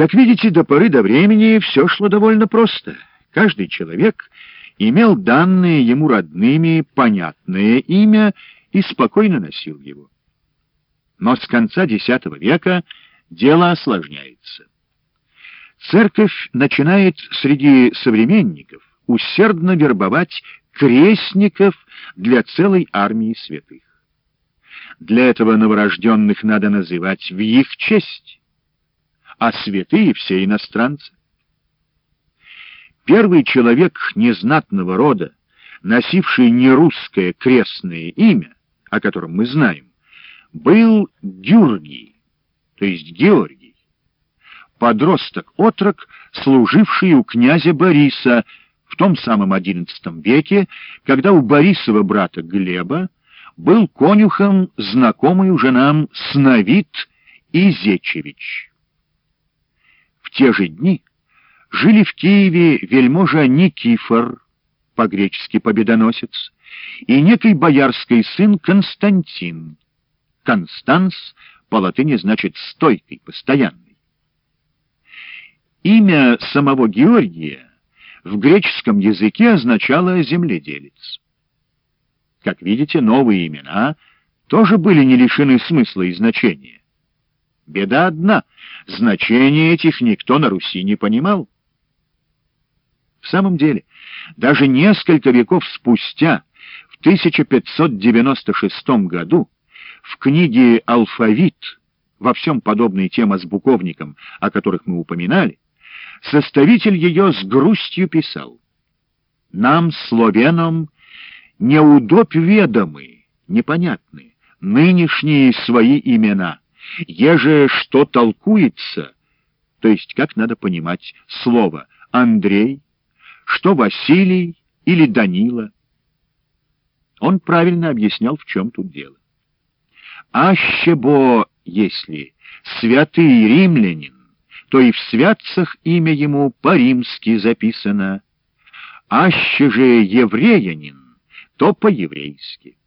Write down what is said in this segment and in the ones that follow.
Как видите, до поры до времени все шло довольно просто. Каждый человек имел данное ему родными понятное имя и спокойно носил его. Но с конца X века дело осложняется. Церковь начинает среди современников усердно вербовать крестников для целой армии святых. Для этого новорожденных надо называть в их честь, а святые все иностранцы. Первый человек незнатного рода, носивший нерусское крестное имя, о котором мы знаем, был Георгий, то есть Георгий, подросток-отрок, служивший у князя Бориса в том самом XI веке, когда у Борисова брата Глеба был конюхом знакомый уже нам Сновид Изечевич. В те же дни жили в Киеве вельможа Никифор, по-гречески победоносец, и некий боярский сын Константин. Констанс по латыни значит «стойкий», «постоянный». Имя самого Георгия в греческом языке означало «земледелец». Как видите, новые имена тоже были не лишены смысла и значения. Беда одна — значения этих никто на Руси не понимал. В самом деле, даже несколько веков спустя, в 1596 году, в книге «Алфавит», во всем подобной тема с буковником, о которых мы упоминали, составитель ее с грустью писал. «Нам, славянам, неудобь ведомы, непонятны, нынешние свои имена, еже что толкуется, то есть как надо понимать слово «Андрей», что Василий или Данила. Он правильно объяснял, в чем тут дело. Аще бо, если святый римлянин, то и в святцах имя ему по-римски записано, аще же евреянин, то по-еврейски.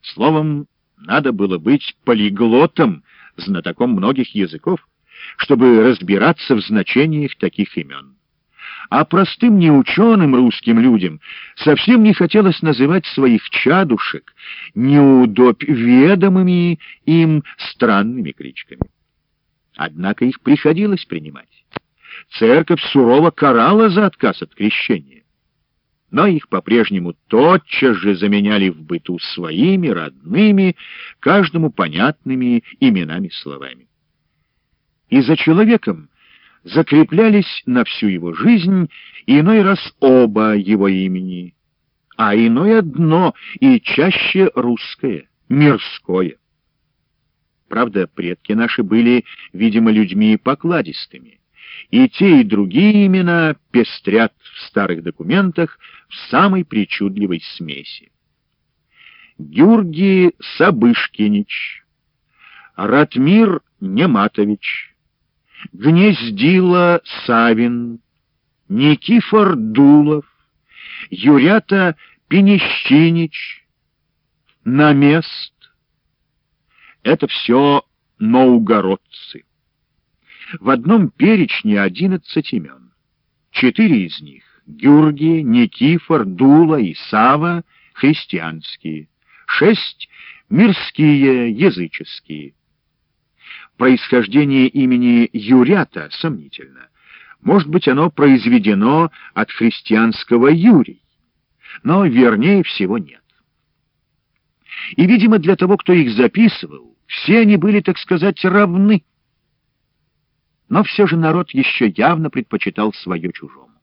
Словом, надо было быть полиглотом, знатоком многих языков, чтобы разбираться в значениях таких имен. А простым неученым русским людям совсем не хотелось называть своих чадушек неудобь им странными кличками. Однако их приходилось принимать. Церковь сурово карала за отказ от крещения но их по-прежнему тотчас же заменяли в быту своими родными, каждому понятными именами-словами. И за человеком закреплялись на всю его жизнь иной раз оба его имени, а иной одно и чаще русское, мирское. Правда, предки наши были, видимо, людьми покладистыми, и те, и другие имена пестрят в старых документах в самой причудливой смеси. Георгий Сабышкинич, Ратмир Нематович, Гнездила Савин, Никифор Дулов, Юрята Пенищинич, Намест — это все новгородцы. В одном перечне одиннадцать имен. Четыре из них — Гюрги, Никифор, Дула и Сава — христианские. Шесть — мирские, языческие. Происхождение имени Юрята сомнительно. Может быть, оно произведено от христианского Юрий, но вернее всего нет. И, видимо, для того, кто их записывал, все они были, так сказать, равны. Но все же народ еще явно предпочитал свое чужому.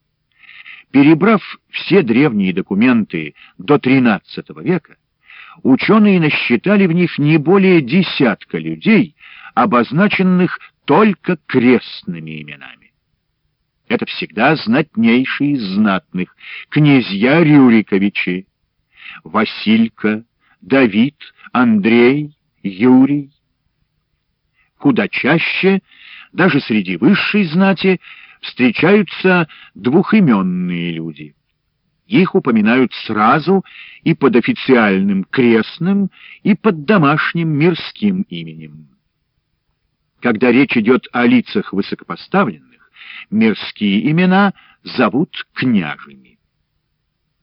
Перебрав все древние документы до XIII века, ученые насчитали в них не более десятка людей, обозначенных только крестными именами. Это всегда знатнейшие из знатных, князья Рюриковичи, Василька, Давид, Андрей, Юрий. Куда чаще — даже среди высшей знати встречаются двухименные люди. Их упоминают сразу и под официальным крестным, и под домашним мирским именем. Когда речь идет о лицах высокопоставленных, мирские имена зовут княжими.